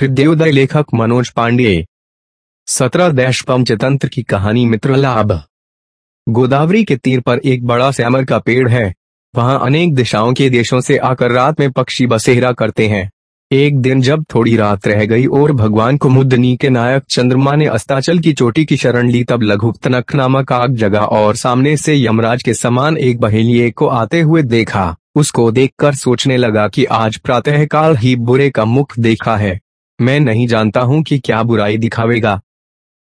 हृदयोदय लेखक मनोज पांडे। सत्रह देश पंचतंत्र की कहानी मित्र लाभ गोदावरी के तीर पर एक बड़ा सैमर का पेड़ है। वहाँ अनेक दिशाओं के देशों से आकर रात में पक्षी बसेरा करते हैं। एक दिन जब थोड़ी रात रह गई और भगवान कुमुदनी के नायक चंद्रमा ने अस्ताचल की चोटी की शरण ली तब लघुप्तनक नामक आग जगा और सामने से यमराज के समान एक बहेलिए को आते हुए देखा। उसको देखकर सोचने लगा कि आज प्रातः काल ही बुरे का मुख देखा है। मैं नहीं जानता हूँ कि क्या बुराई दिखावेगा।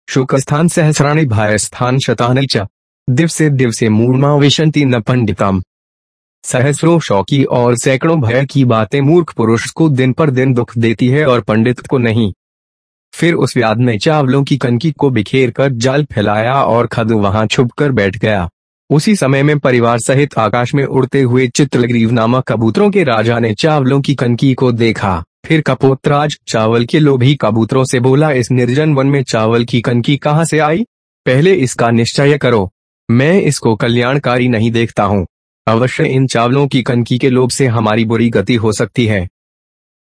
शुक स्थान सहस्राणी भाई स्थान शतान दिवसे दिवसे मूर्मा विशंति न पंडितम। सहस्रों शौकी और सैकड़ों भय की बातें मूर्ख पुरुष को दिन पर दिन दुख देती है और पंडित को नहीं। फिर उस व्याध ने चावलों की कनकी को बिखेर कर जाल फैलाया और खद वहाँ छुप कर बैठ गया। उसी समय में परिवार सहित आकाश में उड़ते हुए चित्रग्रीव नामक कबूतरों के राजा ने चावलों की कनकी को देखा। फिर कपोतराज चावल के लोभी कबूतरों से बोला, इस निर्जन वन में चावल की कनकी कहाँ से आई? पहले इसका निश्चय करो। मैं इसको कल्याणकारी नहीं देखता हूँ। अवश्य इन चावलों की कनकी के लोभ से हमारी बुरी गति हो सकती है।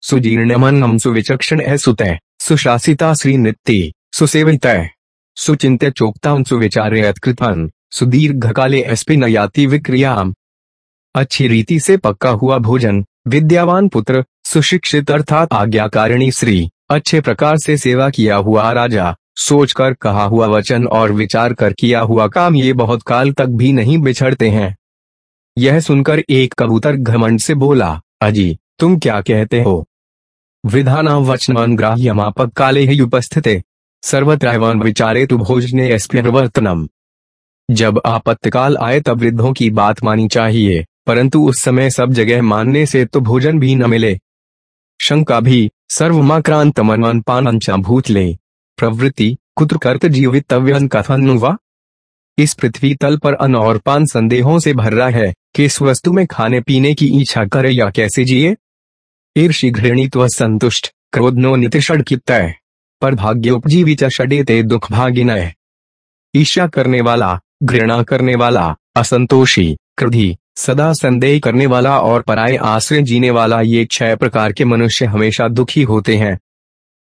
सुजीर्ण मन हम सुविचक्षण है। सुतय सुशासिता श्री नित्य। सुसेवित सुचिंत चोक्ता सुविचार्य कृतन सुदीर्घ काले एसपी नयाति विक्रियाम। अच्छी रीति से पक्का हुआ भोजन। विद्यावान पुत्र सुशिक्षित अर्थात आज्ञाकारिणी श्री। अच्छे प्रकार से सेवा किया हुआ राजा। सोचकर कहा हुआ वचन और विचार कर किया हुआ काम ये बहुत काल तक भी नहीं बिछड़ते हैं। यह सुनकर एक कबूतर घमंड से बोला, अजी, तुम क्या कहते हो? विधाना ग्राह्य ग्राह्यमापक काले ही उपस्थित। सर्वत्र विचारे तु भोजने प्रवर्तनम जब आपत्तिकाल आए तब वृद्धों की बात मानी चाहिए, परंतु उस समय सब जगह मानने से तो भोजन भी न मिले। शंका भी सर्वमाक्रांत भूत ले प्रवृत्ति कुत्र कर्त जीवितव्यन कथन वा इस पृथ्वी तल पर अन और पान संदेहों से भर रहा है कि इस वस्तु में खाने पीने की इच्छा करे या कैसे जिए? ईर्षि घृणित्व संतुष्ट, क्रोधनो नितिषड तय पर भाग्य उपजीवी षडेते दुख भागिनय ईर्षा करने वाला, घृणा करने वाला, असंतोषी, क्रोधी सदा संदेह करने वाला और पराये आश्रय जीने वाला ये छह प्रकार के मनुष्य हमेशा दुखी होते हैं।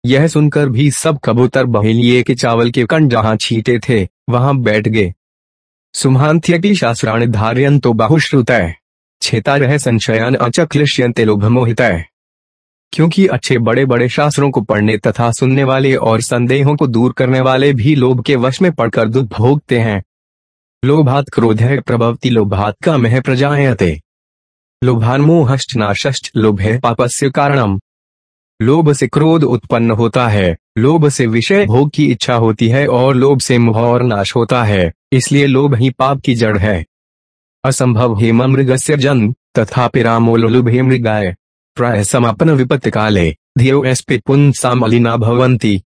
यह सुनकर भी सब कबूतर बहेलिए के चावल के कण जहाँ छीटे थे, वहाँ बैठ गए। सुमहांत्यकी शास्त्राण धार्यन तो बहुश्रुत छेता रह संशयन अचक्लिश्यंते मोहित क्योंकि अच्छे बड़े बड़े शास्त्रों को पढ़ने तथा सुनने वाले और संदेहों को दूर करने वाले भी लोभ के वश में पड़कर दुख भोगते हैं। लोभात क्रोध है प्रभवती लोभात का मह प्रजायते। लोभान मोहश्च नाशश्च लोभ है पापस्य कारणम। लोभ से क्रोध उत्पन्न होता है लोभ से विषय भोग की इच्छा होती है और लोभ से मोह और नाश होता है, इसलिए लोभ ही पाप की जड़ है। असंभव हेम मृग से जन्म तथा पिरामोलुभे मृगाय। प्राय समापन विपत्ति काले, धियो एस्पे पुंसामलिना भवंती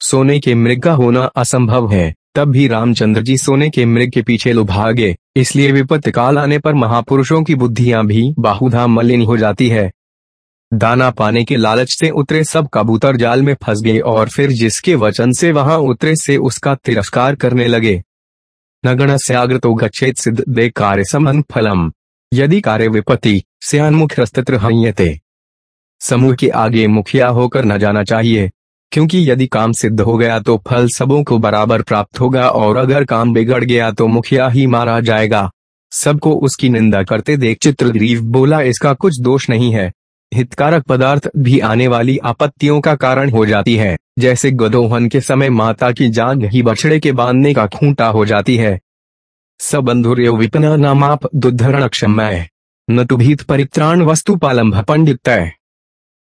सोने के मृग का होना असंभव है। तब भी रामचंद्र जी सोने के मृग के पीछे लुभागे। इसलिए विपत्ति काल आने पर महापुरुषों की बुद्धियाँ भी बाहुधा मलिन हो जाती है। दाना पाने के लालच से उतरे सब कबूतर जाल में फंस गए और फिर जिसके वचन से वहाँ उतरे से उसका तिरस्कार करने लगे। नगण से तो गच्छेद सिद्ध दे कार्य समन फलम। यदि कार्य विपत्ति से अनमुख हयते समूह के आगे मुखिया होकर न जाना चाहिए। क्योंकि यदि काम सिद्ध हो गया तो फल सबों को बराबर प्राप्त होगा और अगर काम बिगड़ गया तो मुखिया ही मारा जाएगा। सबको उसकी निंदा करते देख चित्रग्रीव बोला, इसका कुछ दोष नहीं है। हितकारक पदार्थ भी आने वाली आपत्तियों का कारण हो जाती है। जैसे गदोहन के समय माता की जान ही बछड़े के बांधने का खूंटा हो जाती है। सबंधुर्य विपना नामाप दुधरण क्षमय न तुभीत परित्राण वस्तु पालंभ पंडित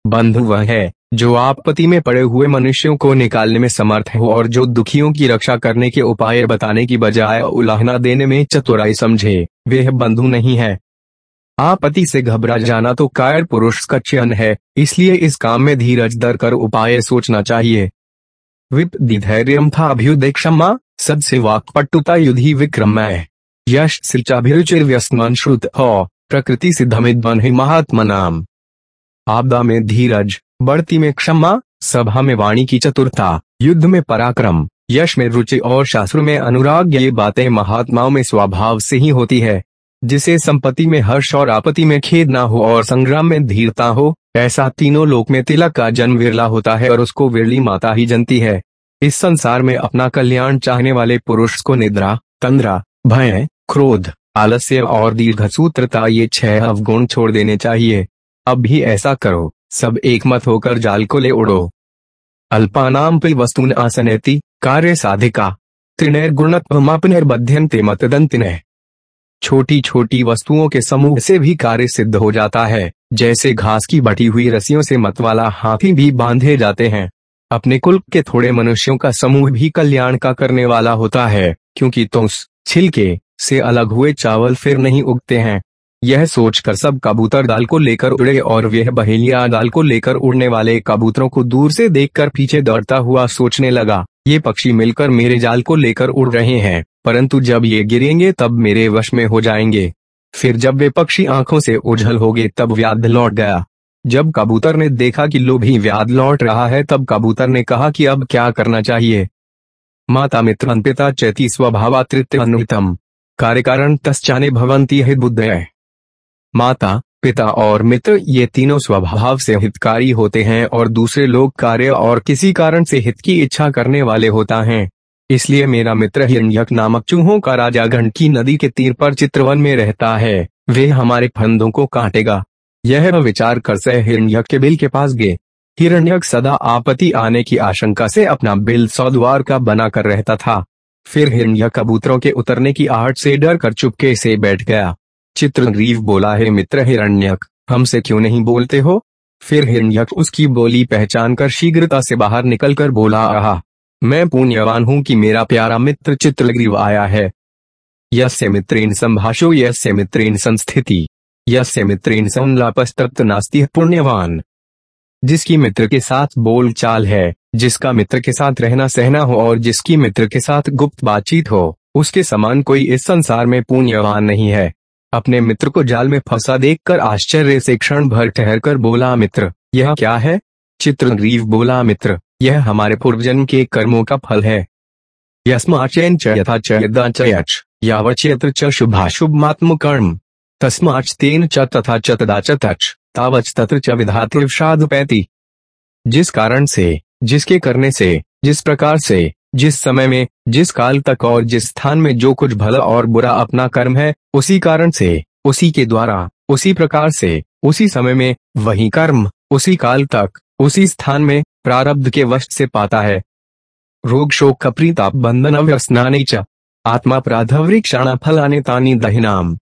बंधु वह है। जो आपत्ति में पड़े हुए मनुष्यों को निकालने में समर्थ हो और जो दुखियों की रक्षा करने के उपाय बताने की बजाय उलाहना देने में चतुराई समझे वह बंधु नहीं है। आपत्ति से घबरा जाना तो कायर पुरुष का चयन है, इसलिए इस काम में धीरज दर कर उपाय सोचना चाहिए। विप धैर्य था अभ्युदय क्षमा सद से वाकपटुता युद्धि विक्रमय। यश सिलचाभिरुचिर व्यस्मान श्रुत हो, प्रकृति सिद्धमिद्वन ही महात्मा नाम आपदा में धीरज बढ़ती में क्षमा, सभा में वाणी की चतुरता, युद्ध में पराक्रम, यश में रुचि और शास्त्र में अनुराग, ये बातें महात्माओं में स्वभाव से ही होती है, जिसे संपत्ति में हर्ष और आपत्ति में खेद ना हो और संग्राम में धीरता हो, ऐसा तीनों लोक में तिलक का जन्म विरला होता है और उसको विरली माता ही जनती है, इस संसार में अपना कल्याण चाहने वाले पुरुष को निद्रा, तंद्रा, भय, क्रोध, आलस्य और दीर्घसूत्रता ये छह अवगुण छोड़ देने चाहिए, अब भी ऐसा करो। सब एक मत होकर जाल को ले उड़ो। अल्पानाम पे वस्तुन आसनेति, कार्य साधिका। त्रिनैर्गुणत्वमापनिर्बध्यन्ते मतदंतिनः छोटी छोटी वस्तुओं के समूह से भी कार्य सिद्ध हो जाता है। जैसे घास की बटी हुई रस्सियों से मत वाला हाथी भी बांधे जाते हैं। अपने कुल के थोड़े मनुष्यों का समूह भी कल्याण का करने वाला होता है, क्योंकि तुम छिलके से अलग हुए चावल फिर नहीं उगते हैं। यह सोचकर सब कबूतर दाल को लेकर उड़े और वह बहेलिया दाल को लेकर उड़ने वाले कबूतरों को दूर से देखकर पीछे दौड़ता हुआ सोचने लगा, ये पक्षी मिलकर मेरे जाल को लेकर उड़ रहे हैं, परंतु जब ये गिरेंगे तब मेरे वश में हो जाएँगे। फिर जब वे पक्षी आँखों से उझल हो गए तब व्याध लौट गया। जब कबूतर ने देखा कि लोभी व्याध लौट रहा है तब कबूतर ने कहा कि अब क्या करना चाहिए। माता मित्र पिता चैती स्वभावातृत्व कार्य कारण तस्चाने भवंती है बुद्ध माता, पिता और मित्र ये तीनों स्वभाव से हितकारी होते हैं और दूसरे लोग कार्य और किसी कारण से हित की इच्छा करने वाले होता है। इसलिए मेरा मित्र हिरण्यक नामक चूहों का राजा की नदी के तीर पर चित्रवन में रहता है। वे हमारे फंदों को काटेगा। यह विचार कर से हिरण्यक के बिल के पास गए। हिरण्यक सदा आपत्ति आने की आशंका से अपना बिल सौद्वार का बना कर रहता था। फिर हिरण्य कबूतरों के उतरने की आहट से डर कर चुपके से बैठ गया। चित्रग्रीव बोला, है मित्र हिरण्यक, हमसे क्यों नहीं बोलते हो? फिर हिरण्यक उसकी बोली पहचान कर शीघ्रता से बाहर निकलकर बोला रहा मैं पुण्यवान हूँ कि मेरा प्यारा मित्र चित्रग्रीव आया है। यस्य मित्रेण संभाषो यस्य मित्रेण संस्थिति यस्य मित्रेण संलापस्तप्त नास्ति पुण्यवान। जिसकी मित्र के साथ बोल चाल है, जिसका मित्र के साथ रहना सहना हो और जिसकी मित्र के साथ गुप्त बातचीत हो, उसके समान कोई इस संसार में पुण्यवान नहीं है। अपने मित्र को जाल में फंसा देखकर आश्चर्य से क्षण भर ठहर कर बोला, मित्र, यह क्या है? चित्रग्रीव बोला, मित्र, यह हमारे पूर्वजन्म के कर्मों का फल है। यस्माचैन च यथा च यावचेत्र च शुभाशुभमात्म कर्म तस्माच तेन च तथा तावच तत्र च जिस कारण से, जिसके करने से, जिस प्रकार से जिस समय में, जिस काल तक और जिस स्थान में जो कुछ भला और बुरा अपना कर्म है, उसी कारण से, उसी के द्वारा, उसी प्रकार से, उसी समय में, वही कर्म, उसी काल तक, उसी स्थान में, प्रारब्ध के वश से पाता है। रोग शोक कप्रीताप बंधन अव्यस्नाने च। आत्मा प्राधवृक्षाणा फलाने तानी दहिनाम।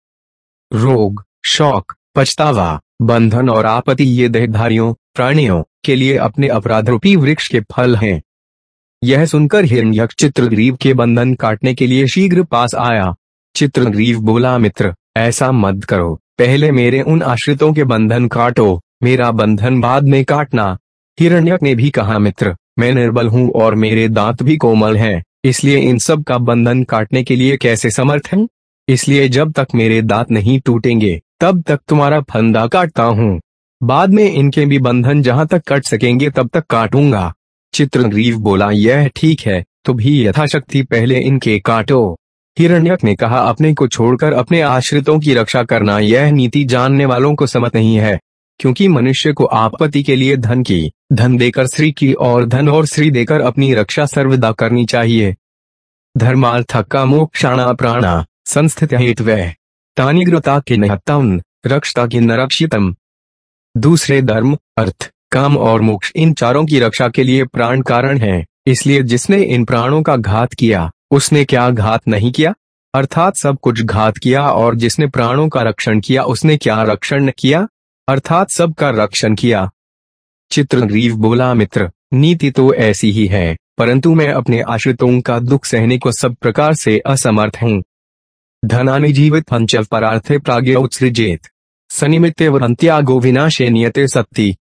रोग, शौक, पछतावा, बंधन और आपत्ति ये देहधारियों, प्राणियों के लिए अपने अपराध रूपी वृक्ष के फल हैं। यह सुनकर हिरण्यक चित्रग्रीव के बंधन काटने के लिए शीघ्र पास आया। चित्रग्रीव बोला मित्र ऐसा मत करो। पहले मेरे उन आश्रितों के बंधन काटो। मेरा बंधन बाद में काटना। हिरण्यक ने भी कहा मित्र मैं निर्बल हूँ और मेरे दांत भी कोमल हैं, इसलिए इन सब का बंधन काटने के लिए कैसे समर्थ है? इसलिए जब तक मेरे दांत नहीं टूटेंगे तब तक तुम्हारा फंदा काटता हूँ। बाद में इनके भी बंधन जहाँ तक कट सकेंगे तब तक काटूँगा। चित्रग्रीव बोला, यह ठीक है तो भी यथाशक्ति पहले इनके काटो हिरण्यक ने कहा, अपने को छोड़कर अपने आश्रितों की रक्षा करना, यह नीति जानने वालों को समझ नहीं है, क्योंकि मनुष्य को आपत्ति के लिए धन की, धन देकर श्री की और धन और श्री देकर अपनी रक्षा सर्वदा करनी चाहिए। धर्मार्थ का मोक्षाणा प्राणा, संस्थित हेतु तानिग्रता के नहत्तम रक्षता की नरक्षितम। दूसरे धर्म, अर्थ। काम और मोक्ष इन चारों की रक्षा के लिए प्राण कारण है। इसलिए जिसने इन प्राणों का घात किया, उसने क्या घात नहीं किया? अर्थात सब कुछ घात किया और जिसने प्राणों का रक्षण किया, उसने क्या रक्षण किया? अर्थात सबका रक्षण किया। चित्रग्रीव बोला, मित्र, नीति तो ऐसी ही है, परंतु मैं अपने आश्रितों का दुख सहने को सब प्रकार से असमर्थ हूँ। धनानि जीवित पंचव परार्थे प्राग्ञ उत्सृजेत सनिमित्ते वरंत्यागो विनाशे नियते सत्ती।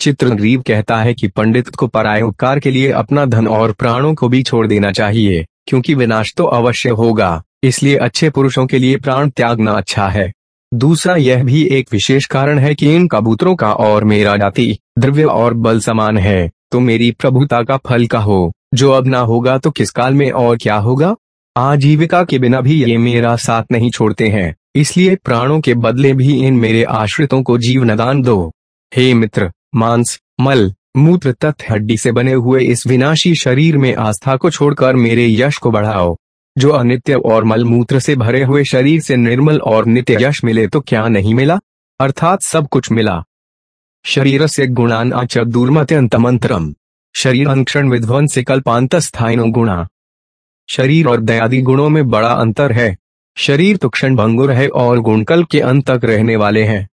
चित्रग्रीव कहता है कि पंडित को पराय उपकार के लिए अपना धन और प्राणों को भी छोड़ देना चाहिए, क्योंकि विनाश तो अवश्य होगा, इसलिए अच्छे पुरुषों के लिए प्राण त्यागना अच्छा है। दूसरा, यह भी एक विशेष कारण है कि इन कबूतरों का और मेरा जाति, द्रव्य और बल समान है तो मेरी प्रभुता का फल का हो, जो अब ना होगा तो किस काल में और क्या होगा? आजीविका के बिना भी ये मेरा साथ नहीं छोड़ते हैं, इसलिए प्राणों के बदले भी इन मेरे आश्रितों को जीवनदान दो। हे मित्र मांस, मल, मूत्र तथा हड्डी से बने हुए इस विनाशी शरीर में आस्था को छोड़कर मेरे यश को बढ़ाओ। जो अनित्य और मल मूत्र से भरे हुए शरीर से निर्मल और नित्य यश मिले तो क्या नहीं मिला? अर्थात सब कुछ मिला। शरीर से गुणान आच दुर्मत्यंतमंत्रम शरीर अंक्षण विध्वंस से कल्पांत स्थायनो गुणा। शरीर और दयादि गुणों में बड़ा अंतर है। शरीर तो क्षण भंगुर है और गुणकल के अंत तक रहने वाले हैं।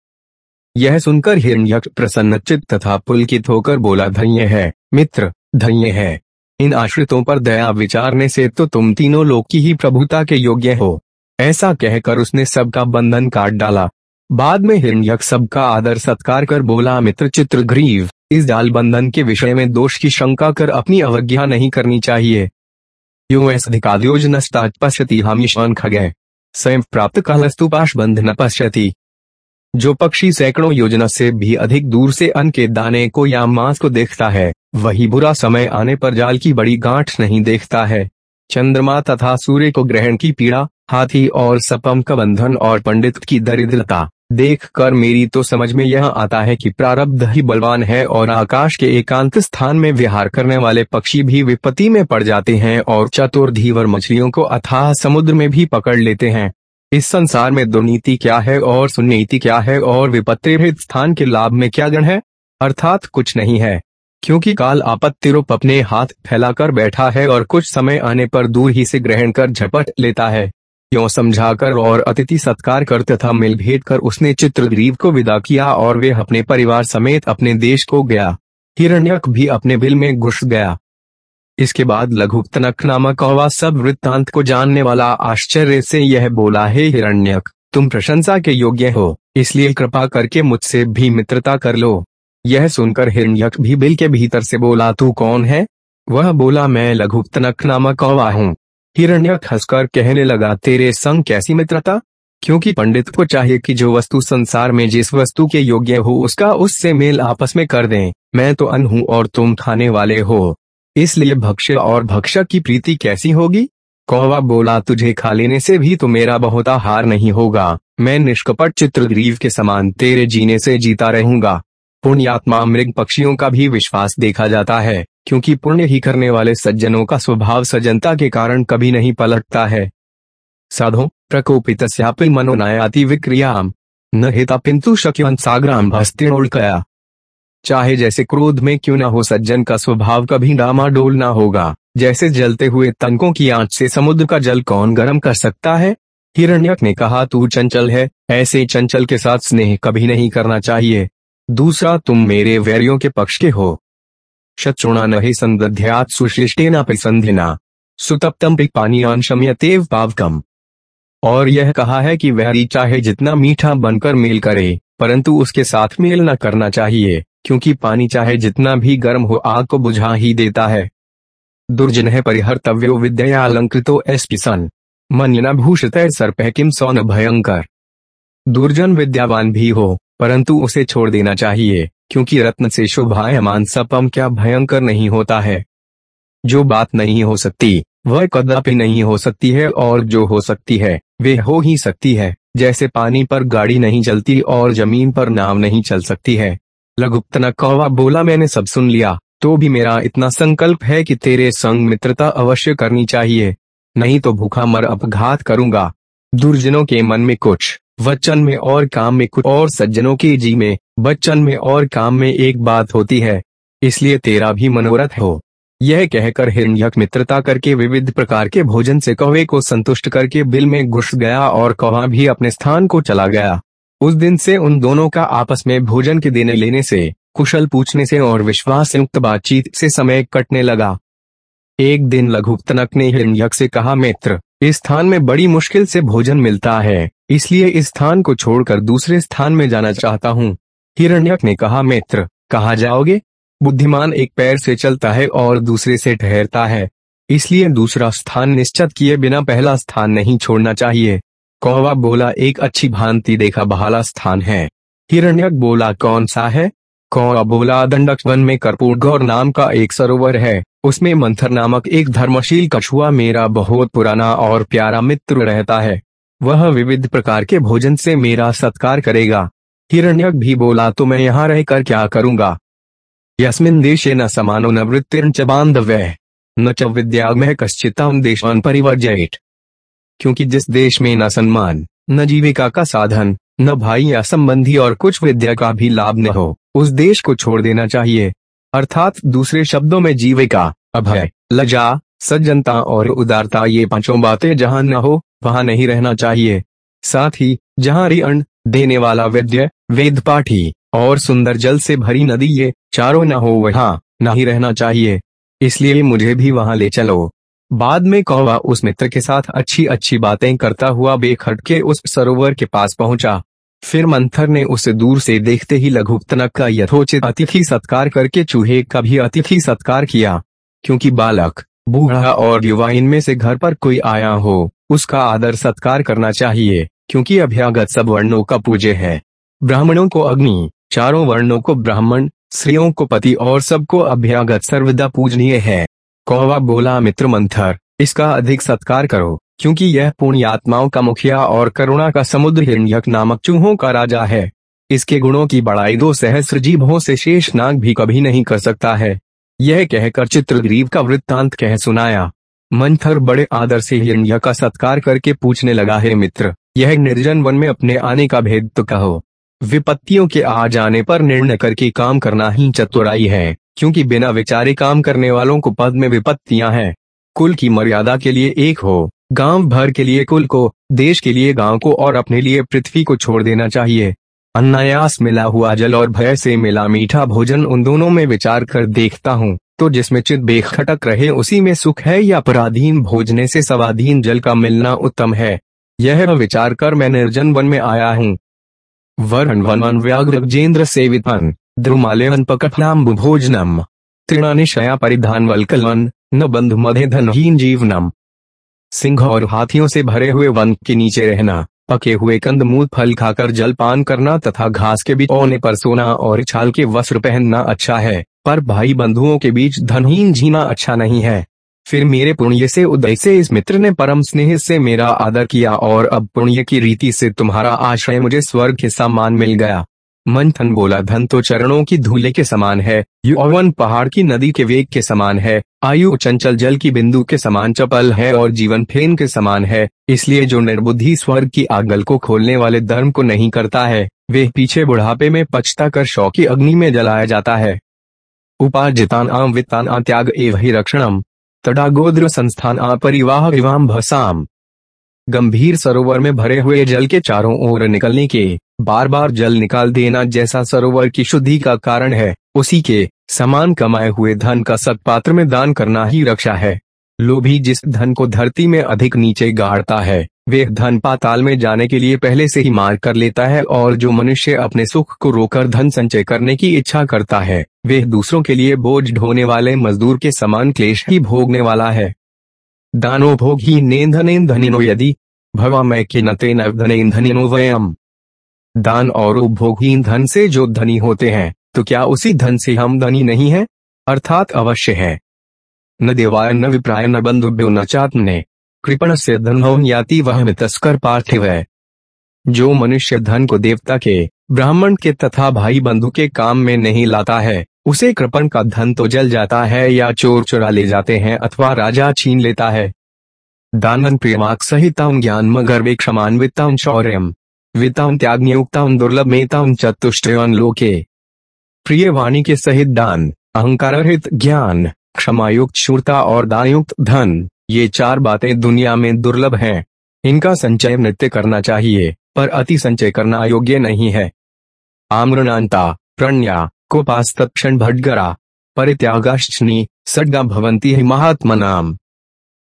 यह सुनकर हिरण्यक प्रसन्नचित तथा पुलकित होकर बोला, धन्य है, मित्र, धन्य है। इन आश्रितों पर दया विचारने से तो तुम तीनों लोग की ही प्रभुता के योग्य हो। ऐसा कहकर उसने सबका बंधन काट डाला। बाद में हिरण्यक सबका आदर सत्कार कर बोला, मित्र चित्रग्रीव, इस जाल बंधन के विषय में दोष की शंका कर अपनी अवज्ञा नहीं करनी चाहिए। यो अधिकाद्योजनस्ता पश्यति हम खगय स्वयं प्राप्त कालस्तुपाश बंध न पश्यति। जो पक्षी सैकड़ों योजना से भी अधिक दूर से अन्न के दाने को या मांस को देखता है, वही बुरा समय आने पर जाल की बड़ी गांठ नहीं देखता है। चंद्रमा तथा सूर्य को ग्रहण की पीड़ा, हाथी और सपम का बंधन और पंडित की दरिद्रता देख कर मेरी तो समझ में यह आता है कि प्रारब्ध ही बलवान है और आकाश के एकांत स्थान में विहार करने वाले पक्षी भी विपत्ति में पड़ जाते हैं और चतुर धीवर मछलियों को अथाह समुद्र में भी पकड़ लेते हैं। इस संसार में दुर्नीति क्या है और सुनीति क्या है और विपत्ति स्थान के लाभ में क्या गण है? अर्थात कुछ नहीं है। क्योंकि काल आपत्ति रूप अपने हाथ फैलाकर बैठा है और कुछ समय आने पर दूर ही से ग्रहण कर झपट लेता है। क्यों समझाकर और अतिथि सत्कार कर तथा मिल भेद कर उसने चित्रग्रीव को विदा किया और वे अपने परिवार समेत अपने देश को गया। हिरण्यक भी अपने बिल में घुस गया। इसके बाद लघुतनक नामक कौवा सब वृत्तांत को जानने वाला आश्चर्य से यह बोला, है हिरण्यक, तुम प्रशंसा के योग्य हो, इसलिए कृपा करके मुझसे भी मित्रता कर लो। यह सुनकर हिरण्यक भी बिल के भीतर से बोला, तू कौन है? वह बोला, मैं लघुतनक नामक कौवा हूँ। हिरण्यक हंसकर कहने लगा, तेरे संग कैसी मित्रता? क्योंकि पंडित को चाहिए कि जो वस्तु संसार में जिस वस्तु के योग्य हो, उसका उससे मेल आपस में कर दें। मैं तो अन्न हूँ और तुम खाने वाले हो। इसलिए भक्ष्य और भक्षक की प्रीति कैसी होगी? कौवा बोला, तुझे खा लेने से भी तो मेरा बहुत हार नहीं होगा। मैं निष्कपट चित्रग्रीव के समान तेरे जीने से जीता रहूँगा। पुण्यात्मा मृग पक्षियों का भी विश्वास देखा जाता है, क्योंकि पुण्य ही करने वाले सज्जनों का स्वभाव सज्जनता के कारण कभी नहीं पलटता है। साधो, प्रकोपित मनोनायाति विक्रियाम। न हिता पिंतु शक्यवंत साग्राम भस्तीर्णोड़कया चाहे जैसे क्रोध में क्यों ना हो, सज्जन का स्वभाव कभी डामाडोल ना होगा। जैसे जलते हुए तंकों की आँच से समुद्र का जल कौन गर्म कर सकता है? हिरण्यक ने कहा, तू चंचल है, ऐसे चंचल के साथ स्नेह कभी नहीं करना चाहिए। दूसरा, तुम मेरे वैरियों के पक्ष के हो। शत्रुणा नहि संदध्यात सुशिष्टेना पिसंधिना सुतप्तम पानी शम्यतेव पावकम। और यह कहा है कि वैरी चाहे जितना मीठा बनकर मेल करे, परंतु उसके साथ मेल न करना चाहिए। क्योंकि पानी चाहे जितना भी गर्म हो आग को बुझा ही देता है। दुर्जन है परिहर्तव्यो विद्या अलंकृतो एस्पिसन। मन न भूषित सर्प किम सौन भयंकर। दुर्जन विद्यावान भी हो, परंतु उसे छोड़ देना चाहिए, क्योंकि रत्न से शोभायमान सपम क्या भयंकर नहीं होता है। जो बात नहीं हो सकती, वह कदापि नहीं हो सकती है और जो हो सकती है, वे हो ही सकती है, जैसे पानी पर गाड़ी नहीं चलती और ज़मीन पर नाव नहीं चल सकती है। लघुप्तना कौवा बोला, मैंने सब सुन लिया। तो भी मेरा इतना संकल्प है कि तेरे संग मित्रता अवश्य करनी चाहिए। नहीं तो भूखा मर अपघात करूँगा। दुर्जनों के मन में कुछ, वचन में और काम में कुछ, और सज्जनों के जी में बच्चन में और काम में एक बात होती है। इसलिए तेरा भी मनोरथ हो। यह कहकर हिरण्यक मित्रता करके विविध प्रकार के भोजन से कौवे को संतुष्ट करके बिल में घुस गया और कौवा भी अपने स्थान को चला गया। उस दिन से उन दोनों का आपस में भोजन के देने लेने से, कुशल पूछने से और विश्वास युक्त बातचीत से समय कटने लगा। एक दिन लघुतनक ने हिरण्यक से कहा, मित्र, इस स्थान में बड़ी मुश्किल से भोजन मिलता है, इसलिए इस स्थान को छोड़कर दूसरे स्थान में जाना चाहता हूँ। हिरण्यक ने कहा, मित्र, कहा जाओगे? बुद्धिमान एक पैर से चलता है और दूसरे से ठहरता है, इसलिए दूसरा स्थान निश्चित किए बिना पहला स्थान नहीं छोड़ना चाहिए। कौवा बोला, एक अच्छी भांति देखा बहाला स्थान है। हिरण्यक बोला, कौन सा है? कौवा बोला, दंडक वन में कर्पूर गौर नाम का एक सरोवर है। उसमें मंथर नामक एक धर्मशील कछुआ मेरा बहुत पुराना और प्यारा मित्र रहता है। वह विविध प्रकार के भोजन से मेरा सत्कार करेगा। हिरण्यक भी बोला तो मैं यहाँ रहकर क्या करूँगा? यस्मिन देशे न समानो न वृत्तिर्च बांधव्य न च विद्या में कश्चिताम देशान परिवर्जयित। क्योंकि जिस देश में न सम्मान, न जीविका का साधन, न भाई या संबंधी और कुछ विद्या का भी लाभ न हो, उस देश को छोड़ देना चाहिए। अर्थात दूसरे शब्दों में जीविका, अभय लजा सज्जनता और उदारता ये पाँचों बातें जहाँ न हो, वहाँ नहीं रहना चाहिए। साथ ही, जहाँ ऋण, देने वाला विद्य, वेद पाठी, और सुंदर जल से भरी नदी ये चारों न हो, वहाँ, नहीं रहना चाहिए। इसलिए मुझे भी वहाँ ले चलो। बाद में कौवा उस मित्र के साथ अच्छी अच्छी बातें करता हुआ बेखटके उस सरोवर के पास पहुँचा। फिर मंथर ने उसे दूर से देखते ही लघुतनक का यथोचित अतिथि सत्कार करके चूहे का भी अतिथि सत्कार किया। क्योंकि बालक, बूढ़ा और युवा इनमें से घर पर कोई आया हो, उसका आदर सत्कार करना चाहिए, क्योंकि अभ्यागत सब वर्णों का पूजे है। ब्राह्मणों को अग्नि, चारों वर्णों को ब्राह्मण, स्त्रियों को पति और सबको अभ्यागत सर्वदा पूजनीय है। कौवा बोला, मित्र मंथर, इसका अधिक सत्कार करो, क्योंकि यह पुण्यात्माओं का मुखिया और करुणा का समुद्र हिरण्यक नामक चूहों का राजा है। इसके गुणों की बड़ाई दो सहस्र जीवों से शेष नाग भी कभी नहीं कर सकता है। यह कहकर चित्रग्रीव का वृत्तांत कह सुनाया। मंथर बड़े आदर से हिरण्य का सत्कार करके पूछने लगा, है मित्र, यह निर्जन वन में अपने आने का भेद तो कहो। विपत्तियों के आ जाने पर निर्णय करके काम करना ही चतुराई है, क्योंकि बिना विचारे काम करने वालों को पद में विपत्तियाँ हैं। कुल की मर्यादा के लिए एक हो, गाँव भर के लिए कुल को, देश के लिए गाँव को और अपने लिए पृथ्वी को छोड़ देना चाहिए। अन्नायास मिला हुआ जल और भय से मिला मीठा भोजन उन दोनों में विचार कर देखता हूँ तो जिसमें चित बेखटक रहे उसी में सुख है या पराधीन भोजने से सवाधीन जल का मिलना उत्तम है। यह विचार कर मैं निर्जन वन में आया हूँ। वरण वन वन व्याघ्र जेन्द्र सेवितन, द्रुमालयन पकटनाम भोजनम तृणानिशया परिधान वलकलन न बंधु मधे धनहीन जीवनम। सिंह और हाथियों से भरे हुए वन के नीचे रहना, पके हुए कंद मूल फल खाकर जल पान करना तथा घास के बीच ओने पर सोना और छाल के वस्त्र पहनना अच्छा है, पर भाई बंधुओं के बीच धनहीन जीना अच्छा नहीं है। फिर मेरे पुण्य से उदय से इस मित्र ने परम स्नेह से मेरा आदर किया और अब पुण्य की रीति से तुम्हारा आश्रय मुझे स्वर्ग के समान मिल गया। मंथन बोला, धन तो चरणों की धूले के समान है, यौवन पहाड़ की नदी के वेग के समान है, आयु चंचल जल की बिंदु के समान चपल है और जीवन फेन के समान है, इसलिए जो निर्बुद्धि स्वर्ग की आगल को खोलने वाले धर्म को नहीं करता है, वे पीछे बुढ़ापे में पछता कर शौकी अग्नि में जलाया जाता है। उपार्जितान आम वित्तान त्याग एव रक्षणम। तड़ागोद्र संस्थान अपरिवाह एवं भसाम। गंभीर सरोवर में भरे हुए जल के चारों ओर निकलने के बार बार जल निकाल देना जैसा सरोवर की शुद्धि का कारण है, उसी के समान कमाए हुए धन का सत्पात्र में दान करना ही रक्षा है। लोभी जिस धन को धरती में अधिक नीचे गाड़ता है वे धन पाताल में जाने के लिए पहले से ही मार कर लेता है और जो मनुष्य अपने सुख को रोकर धन संचय करने की इच्छा करता है, वे दूसरों के लिए बोझ ढोने वाले मजदूर के समान क्लेश ही भोगने वाला है। दानो भोग ही नेधन धनिनो यदि, भवा मैं के नते नधन धनिनो वयम। दान और उपभोगहीन धन से जो धनी होते हैं तो क्या उसी धन से हम धनी नहीं है? अर्थात अवश्य है। न देवाय न विप्राय न बंधुभ्यो न चात्मने कृपण से याति वह तस्कर पार्थिव। है जो मनुष्य धन को देवता के, ब्राह्मण के तथा भाई बंधु के काम में नहीं लाता है, उसे कृपण का धन तो जल जाता है या चोर चुरा ले जाते हैं अथवा राजा छीन लेता है। दानन प्रेमाक सहिता ज्ञान मगर क्षमान्विता शौर्यम। विताम त्याग्नियुक्ताम दुर्लभ मेताम चतुष्टयन लोके। प्रिय वाणी के सहित दान अहंकार ज्ञान, क्षमायुक्त शूरता और दायुक्त धन। ये चार बातें दुनिया में दुर्लभ हैं। इनका संचय नृत्य करना चाहिए, पर अति संचय करना योग्य नहीं है। आम्रनांता, प्रण्या कोपास्तक्षण भटगरा, परित्यागाश्चनी सड्गा भवंती है महात्मा नाम।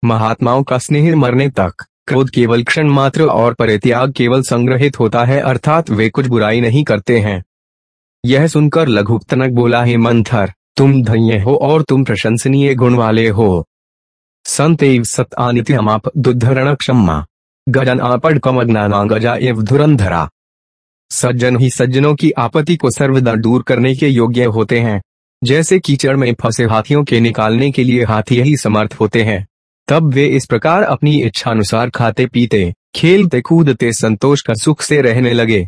महात्माओं का स्नेह मरने तक, क्रोध केवल क्षण मात्र और परित्याग केवल संग्रहित होता है, अर्थात वे कुछ बुराई नहीं करते हैं। यह सुनकर लघुतनक बोला, है मंथर, तुम धन्य हो और तुम प्रशंसनीय गुण वाले हो। संत सत अनित्यमाप दुधरण क्षमा गजन आपड़ कमग्ना गजा एव धुरंधरा। सज्जन ही सज्जनों की आपत्ति को सर्वदा दूर करने के योग्य होते हैं। जैसे कीचड़ में फंसे हाथियों के निकालने के लिए हाथी ही समर्थ होते हैं। तब वे इस प्रकार अपनी इच्छानुसार खाते पीते, खेलते कूदते संतोष का सुख से रहने लगे।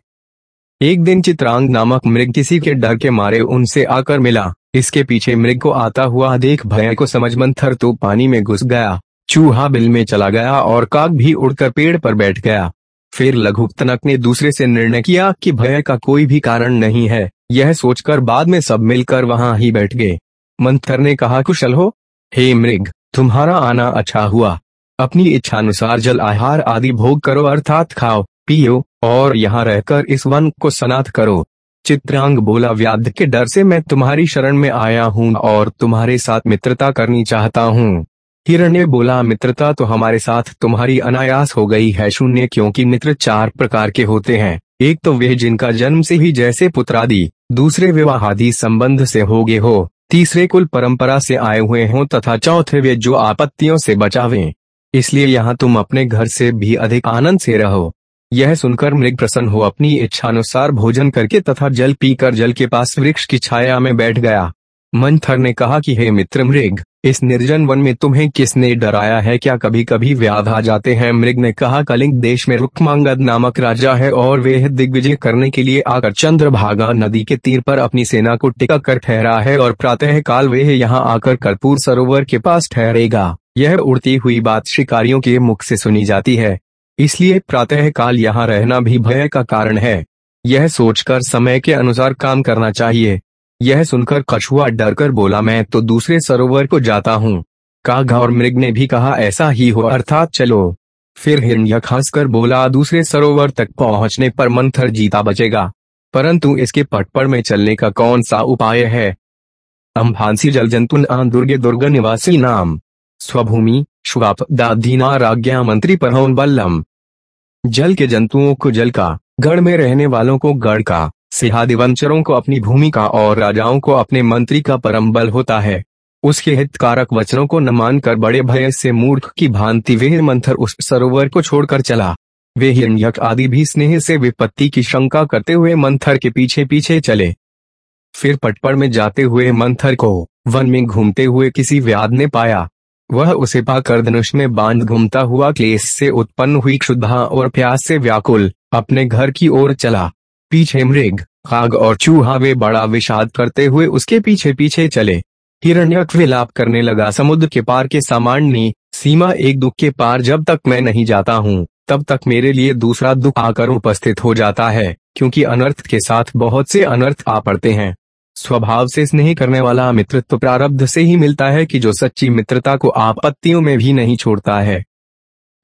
एक दिन चित्रांग नामक मृग किसी के डर के मारे उनसे आकर मिला। इसके पीछे मृग को आता हुआ देख भय को समझ मंथर तो पानी में घुस गया, चूहा बिल में चला गया और काग भी उड़कर पेड़ पर बैठ गया। फिर लघुतनक ने दूसरे से निर्णय किया कि भय का कोई भी कारण नहीं है, यह सोचकर बाद में सब मिलकर वहाँ ही बैठ गए। मंथर ने कहा, कुशल हो। हे मृग, तुम्हारा आना अच्छा हुआ। अपनी इच्छानुसार जल, आहार आदि भोग करो, अर्थात खाओ, पियो, और यहाँ रहकर इस वन को सनात करो। चित्रांग बोला, व्याध के डर से मैं तुम्हारी शरण में आया हूँ और तुम्हारे साथ मित्रता करनी चाहता हूँ। हिरण्य बोला, मित्रता तो हमारे साथ तुम्हारी अनायास हो गई है शून्य क्योंकि मित्र चार प्रकार के होते हैं। एक तो वे जिनका जन्म से ही जैसे पुत्रादि, दूसरे विवाहादि संबंध से हो गए हो, तीसरे कुल परंपरा से आए हुए हों तथा चौथे वे जो आपत्तियों से बचावें इसलिए यहाँ तुम अपने घर से भी अधिक आनंद से रहो। यह सुनकर मृग प्रसन्न हो अपनी इच्छानुसार भोजन करके तथा जल पीकर जल के पास वृक्ष की छाया में बैठ गया। मंथर ने कहा कि, हे मित्र मृग, इस निर्जन वन में तुम्हें किसने डराया है? क्या कभी कभी व्याध आ जाते हैं? मृग ने कहा, कलिंग देश में रुक्मांगद नामक राजा है और वे दिग्विजय करने के लिए आकर चंद्रभागा नदी के तीर पर अपनी सेना को टिका कर ठहरा है और प्रातः काल वे यहाँ आकर कर्पूर सरोवर के पास ठहरेगा। यह उड़ती हुई बात शिकारियों के मुख से सुनी जाती है। इसलिए प्रातः काल यहाँ रहना भी भय का कारण है। यह सोचकर समय के अनुसार काम करना चाहिए। यह सुनकर कछुआ डरकर बोला, मैं तो दूसरे सरोवर को जाता हूँ। काघ और मृग ने भी कहा, ऐसा ही हो, अर्थात चलो। फिर हिरण्य खासकर बोला, दूसरे सरोवर तक पहुँचने पर मंथर जीता बचेगा। परंतु इसके पटपड़ में चलने का कौन सा उपाय है? अम्भांसी जल जंतु दुर्गे दुर्ग निवासी नाम। स्वभूमि, श्वाप, दाधीना, राज्ञा, मंत्री पर बल्लम। जल के जंतुओं को जल का, गढ़ में रहने वालों को गढ़ का सिहादी वंचरों को अपनी भूमि का और राजाओं को अपने मंत्री का परम बल होता है। उसके हितकारक वचनों को न मानकर बड़े भय से मूर्ख की भांति वे मंथर उस सरोवर को छोड़कर चला। वे हिरण्यक आदि भी स्नेह से विपत्ति की शंका करते हुए मंथर के पीछे पीछे चले। फिर पटपड़ में जाते हुए मंथर को वन में घूमते हुए किसी व्याध ने पाया। वह उसे पाकर धनुष में बाँध घूमता हुआ क्लेश से उत्पन्न हुई क्षुद्धा और प्यास से व्याकुल, अपने घर की ओर चला। पीछे मृग खाग और चूहा वे बड़ा विषाद करते हुए उसके पीछे पीछे चले। हिरण्यक विलाप करने लगा। समुद्र के पार के सामान्य सीमा एक दुख के पार जब तक मैं नहीं जाता हूँ, तब तक मेरे लिए दूसरा दुख आकर उपस्थित हो जाता है, क्योंकि अनर्थ के साथ बहुत से अनर्थ आ पड़ते हैं। स्वभाव से स्नेह करने वाला मित्र तो प्रारब्ध से ही मिलता है कि जो सच्ची मित्रता को आपत्तियों में भी नहीं छोड़ता है।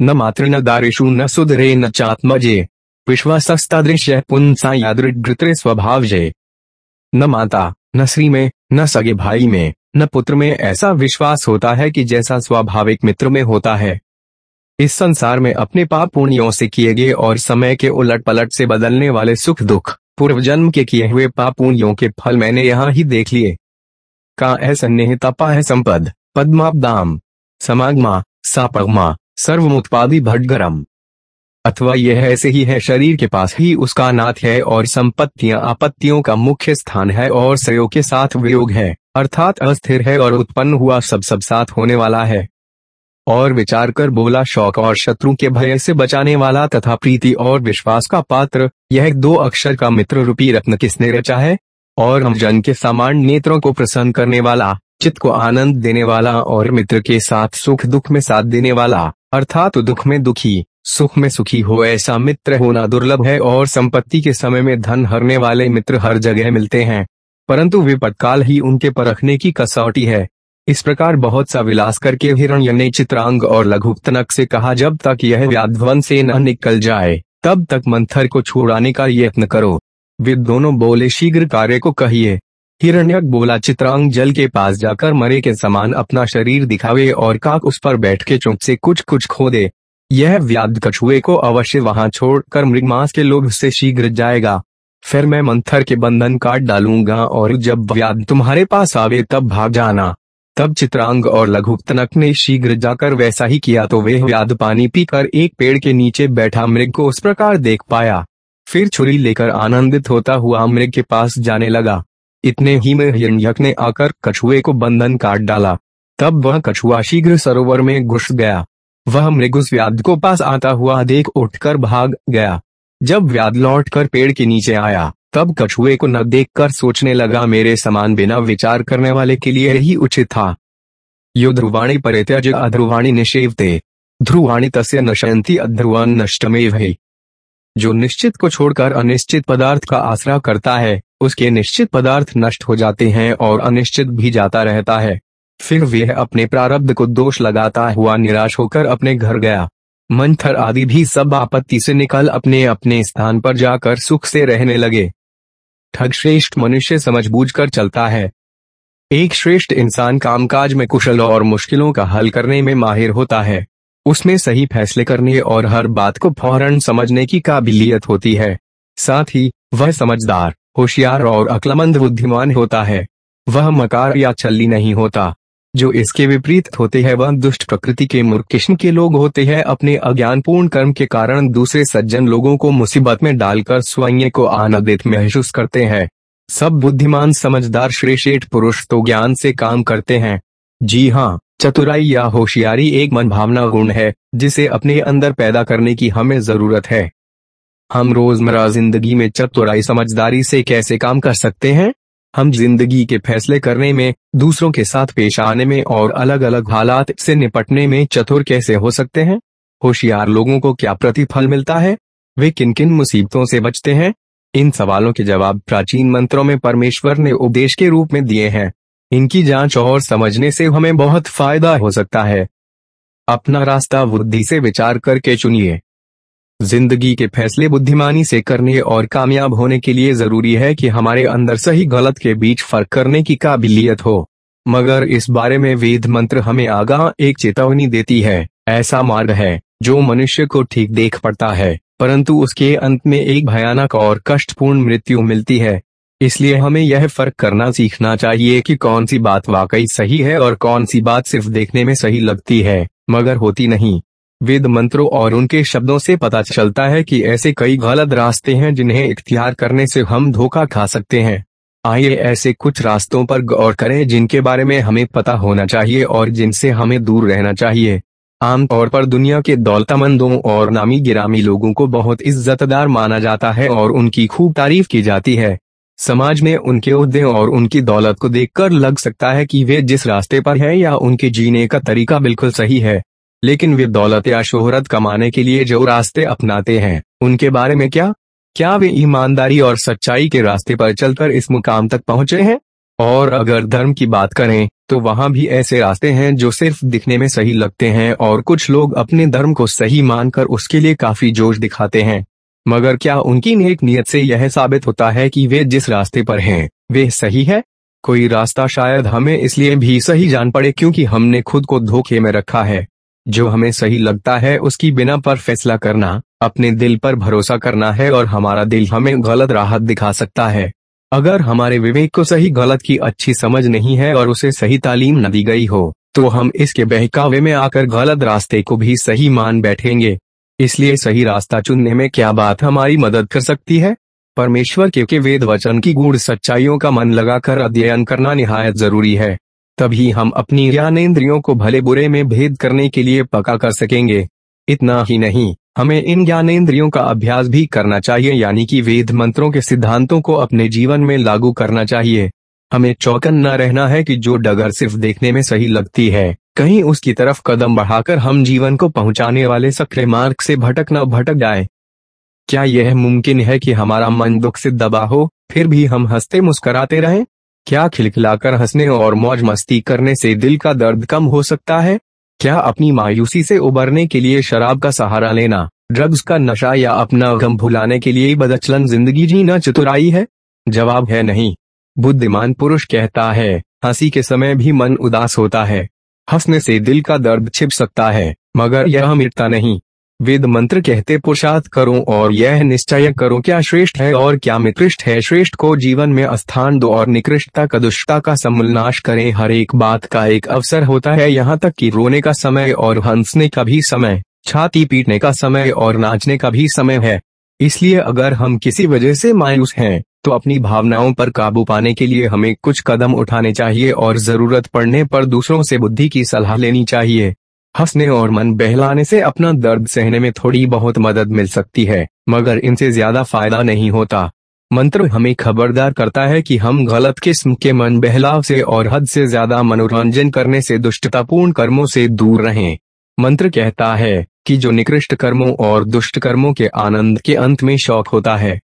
न मात्र न दारिशु न सुधरे न चात्मजे। विश्वासस्तादृश्य पुंसा यादृग्रे स्वभाव जय न माता, न श्री में, न सगे भाई में, न पुत्र में ऐसा विश्वास होता है कि जैसा स्वाभाविक मित्र में होता है। इस संसार में अपने पाप पुण्यों से किए गए और समय के उलट पलट से बदलने वाले सुख दुख पूर्व जन्म के किए हुए पापुण्यों के फल मैंने यहाँ ही देख लिए। का है है संपद, पद्मापदाम, समागमा, सापगमा, सर्वमुत्पादी भटगरम। अथवा यह ऐसे ही है, शरीर के पास ही उसका नाथ है और संपत्तियाँ, आपत्तियों का मुख्य स्थान है और सहयोग के साथ वियोग है, अर्थात अस्थिर है और उत्पन्न हुआ सब सब साथ होने वाला है। और विचार कर बोला, शौक और शत्रु के भय से बचाने वाला तथा प्रीति और विश्वास का पात्र, यह दो अक्षर का मित्र रूपी रत्न किसने रचा है? और हम जन के समान नेत्रों को प्रसन्न करने वाला, चित्त को आनंद देने वाला और मित्र के साथ सुख दुख में साथ देने वाला, अर्थात दुख में दुखी, सुख में सुखी हो ऐसा मित्र होना दुर्लभ है और संपत्ति के समय में धन हरने वाले मित्र हर जगह मिलते हैं, परंतु विपत्काल ही उनके परखने की कसौटी है। इस प्रकार बहुत सा विलास करके हिरण्य ने चित्रांग और लघुतनक से कहा, जब तक यह व्याध्वन से न निकल जाए, तब तक मंथर को छुड़ाने का यत्न करो। वे दोनों बोले, शीघ्र कार्य को कहिए। हिरण्यक बोला, चित्रांग जल के पास जाकर मरे के समान अपना शरीर दिखावे और काक उस पर बैठ के चुप से कुछ कुछ खो दे। यह व्याध कछुए को अवश्य वहाँ छोड़कर मृगमांस के लोभ से शीघ्र जाएगा। फिर मैं मंथर के बंधन काट डालूँगा और जब व्याध तुम्हारे पास आवे तब भाग जाना। तब चित्रांग और लघुतनक ने शीघ्र जाकर वैसा ही किया तो वे व्याध पानी पीकर एक पेड़ के नीचे बैठा मृग को उस प्रकार देख पाया। फिर छुरी लेकर आनंदित होता हुआ मृग के पास जाने लगा। इतने ही में हिरण्यक ने आकर कछुए को बंधन काट डाला। तब वह कछुआ शीघ्र सरोवर में घुस गया। वह मृग उस व्याध को पास आता हुआ देख उठकर भाग गया। जब व्याध लौट कर पेड़ के नीचे आया तब कछुए को न देखकर सोचने लगा, मेरे समान बिना विचार करने वाले के लिए ही उचित था। यो ध्रुवाणी परित्यज अध्रुवाणी निषेवते। ध्रुवाणी तस्य नशयंती अध्रुवान नष्टमेव है। जो निश्चित को छोड़कर अनिश्चित पदार्थ का आसरा करता है, उसके निश्चित पदार्थ नष्ट हो जाते हैं और अनिश्चित भी जाता रहता है। फिर वह अपने प्रारब्ध को दोष लगाता हुआ निराश होकर अपने घर गया। मंथर आदि भी सब आपत्ति से निकल अपने अपने स्थान पर जाकर सुख से रहने लगे। ठग श्रेष्ठ मनुष्य समझ बूझ कर चलता है। एक श्रेष्ठ इंसान कामकाज में कुशल और मुश्किलों का हल करने में माहिर होता है। उसमें सही फैसले करने और हर बात को फ़ौरन समझने की काबिलियत होती है। साथ ही, वह समझदार, होशियार और अक्लमंद बुद्धिमान होता है। वह मकार या छल्ली नहीं होता। जो इसके विपरीत होते हैं वह दुष्ट प्रकृति के मूर्ख किस्म के लोग होते हैं। अपने अज्ञानपूर्ण कर्म के कारण दूसरे सज्जन लोगों को मुसीबत में डालकर स्वयं को आनंदित महसूस करते हैं। सब बुद्धिमान समझदार श्रेष्ठ पुरुष तो ज्ञान से काम करते हैं। जी हाँ चतुराई या होशियारी एक मन भावना गुण है, जिसे अपने अंदर पैदा करने की हमें ज़रूरत है। हम रोज़मर्रा ज़िंदगी में चतुराई समझदारी से कैसे काम कर सकते हैं? हम ज़िंदगी के फैसले करने में, दूसरों के साथ पेश आने में और अलग अलग हालात से निपटने में चतुर कैसे हो सकते हैं? होशियार लोगों को क्या प्रतिफल मिलता है? वे किन किन मुसीबतों से बचते हैं? इन सवालों के जवाब प्राचीन मंत्रों में परमेश्वर ने उपदेश के रूप में दिए हैं। इनकी जाँच और समझने से हमें बहुत फ़ायदा हो सकता है। अपना रास्ता बुद्धि से विचार करके चुनिए। ज़िंदगी के फैसले बुद्धिमानी से करने और कामयाब होने के लिए ज़रूरी है कि हमारे अंदर सही गलत के बीच फ़र्क करने की काबिलियत हो। मगर इस बारे में वेद मंत्र हमें आगाह एक चेतावनी देती है, ऐसा मार्ग है, जो मनुष्य को ठीक देख पड़ता है, परंतु उसके अंत में एक भयानक और कष्टपूर्ण मृत्यु मिलती है। इसलिए हमें यह फ़र्क करना सीखना चाहिए कि कौन सी बात वाकई सही है और कौन सी बात सिर्फ़ देखने में सही लगती है, मगर होती नहीं। वेद मंत्रों और उनके शब्दों से पता चलता है कि ऐसे कई गलत रास्ते हैं जिन्हें इख्तियार करने से हम धोखा खा सकते हैं। आइए ऐसे कुछ रास्तों पर गौर करें जिनके बारे में हमें पता होना चाहिए और जिनसे हमें दूर रहना चाहिए। आमतौर पर दुनिया के दौलतमंदों और नामी गिरामी लोगों को बहुत इज्जतदार माना जाता है और उनकी खूब तारीफ़ की जाती है। समाज में उनके उद्दे और उनकी दौलत को देखकर लग सकता है कि वे जिस रास्ते पर हैं या उनके जीने का तरीका बिल्कुल सही है। लेकिन वे दौलत या शोहरत कमाने के लिए जो रास्ते अपनाते हैं, उनके बारे में क्या? क्या वे ईमानदारी और सच्चाई के रास्ते पर चलकर इस मुकाम तक पहुँचे हैं? और अगर धर्म की बात करें तो वहाँ भी ऐसे रास्ते हैं जो सिर्फ़ दिखने में सही लगते हैं और कुछ लोग अपने धर्म को सही मानकर उसके लिए काफ़ी जोश दिखाते हैं। मगर क्या उनकी नेक नियत से यह साबित होता है कि वे जिस रास्ते पर हैं, वे सही है? कोई रास्ता शायद हमें इसलिए भी सही जान पड़े क्योंकि हमने खुद को धोखे में रखा है। जो हमें सही लगता है उसकी बिना पर फैसला करना अपने दिल पर भरोसा करना है और हमारा दिल हमें गलत राहत दिखा सकता है। अगर हमारे विवेक को सही गलत की अच्छी समझ नहीं है और उसे सही तालीम न दी गई हो तो हम इसके बहकावे में आकर गलत रास्ते को भी सही मान बैठेंगे। इसलिए सही रास्ता चुनने में क्या बात हमारी मदद कर सकती है? परमेश्वर के, के वेद वचन की गूढ़ सच्चाइयों का मन लगाकर अध्ययन करना निहायत ज़रूरी है। तभी हम अपनी ज्ञानेन्द्रियों को भले बुरे में भेद करने के लिए पका कर सकेंगे। इतना ही नहीं, हमें इन ज्ञानेन्द्रियों का अभ्यास भी करना चाहिए, यानी कि वेद मंत्रों के सिद्धांतों को अपने जीवन में लागू करना चाहिए। हमें चौकन न रहना है कि जो डगर सिर्फ़ देखने में सही लगती है। कहीं उसकी तरफ़ कदम बढ़ाकर हम जीवन को पहुँचाने वाले सक्रिय मार्ग से भटक न भटक जाए। क्या यह मुमकिन है कि हमारा मन दुख से दबा हो, फिर भी हम हँसते मुस्कराते रहें? क्या खिलखिलाकर हंसने और मौज मस्ती करने से दिल का दर्द कम हो सकता है? क्या अपनी मायूसी से उबरने के लिए शराब का सहारा लेना, ड्रग्स का नशा या अपना गम भुलाने के लिए बदचलन ज़िंदगी जीना चतुराई है? जवाब है नहीं। बुद्धिमान पुरुष कहता है, हँसी के समय भी मन उदास होता है। हंसने से दिल का दर्द छिप सकता है, मगर यह मिटता नहीं। वेद मंत्र कहते, पुरुषार्थ करो और यह निश्चय करो क्या श्रेष्ठ है और क्या मित्रिष्ट है। श्रेष्ठ को जीवन में स्थान दो और निकृष्टता का दुष्टता का समूलनाश करें। हर एक बात का एक अवसर होता है। यहाँ तक कि रोने का समय और हंसने का भी समय, छाती पीटने का समय और नाचने का भी समय है। इसलिए अगर हम किसी वजह से मायूस हैं तो अपनी भावनाओं पर काबू पाने के लिए हमें कुछ कदम उठाने चाहिए और ज़रूरत पड़ने पर दूसरों से बुद्धि की सलाह लेनी चाहिए। हंसने और मन बहलाने से अपना दर्द सहने में थोड़ी बहुत मदद मिल सकती है, मगर इनसे ज़्यादा फ़ायदा नहीं होता। मंत्र हमें खबरदार करता है कि हम गलत किस्म के मन बहलाव से और हद से ज़्यादा मनोरंजन करने से दुष्टतापूर्ण कर्मों से दूर रहें। मंत्र कहता है कि जो निकृष्ट कर्मों और दुष्ट कर्मों के आनंद के अंत में शौक होता है।